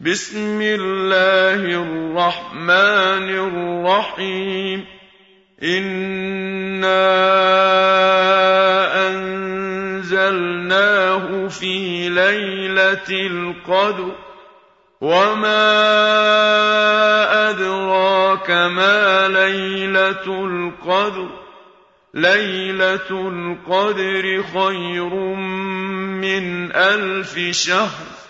بسم الله الرحمن الرحيم انا انزلناه في ليله القدر وما ادراك ما ليله القدر ليله القدر خير من الف شهر